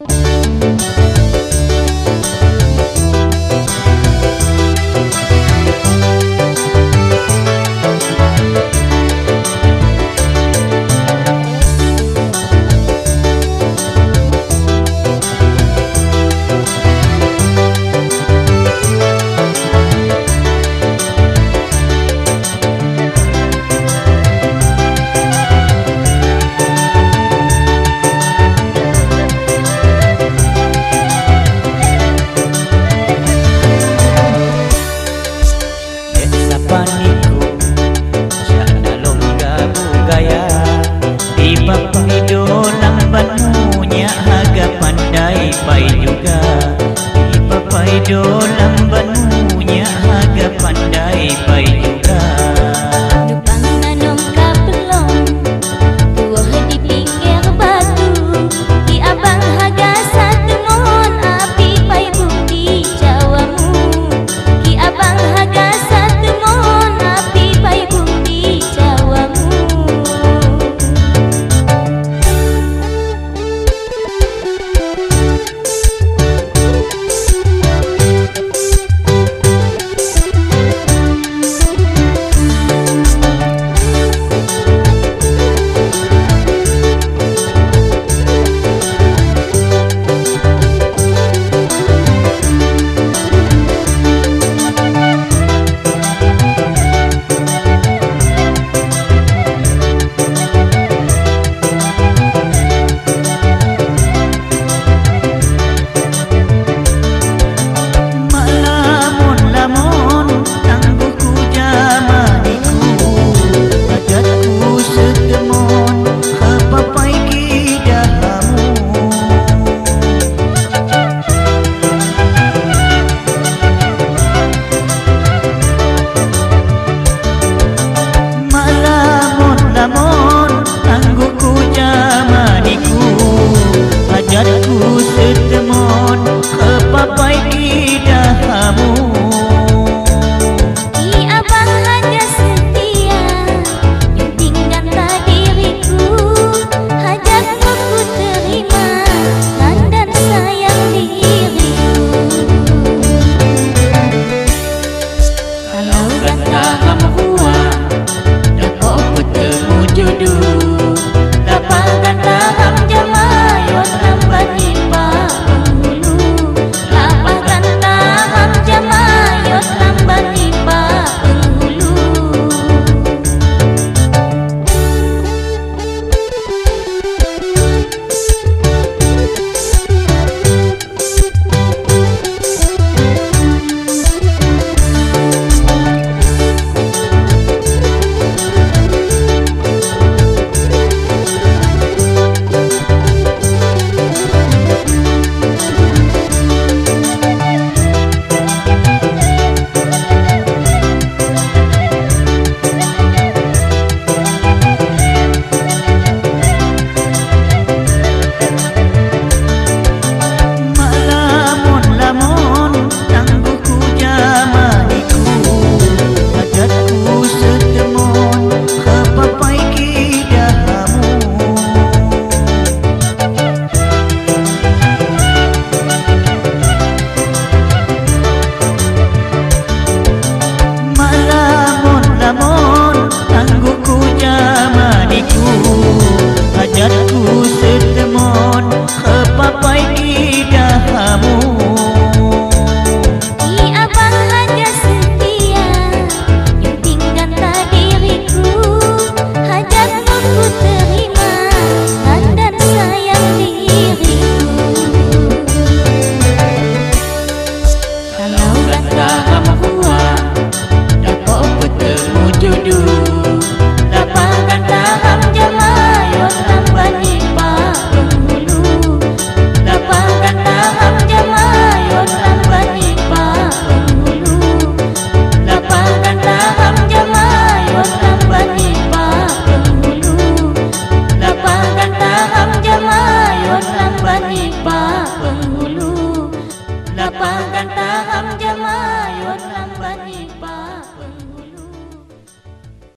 Música yo la Pak Penghulu Lapangkan tangan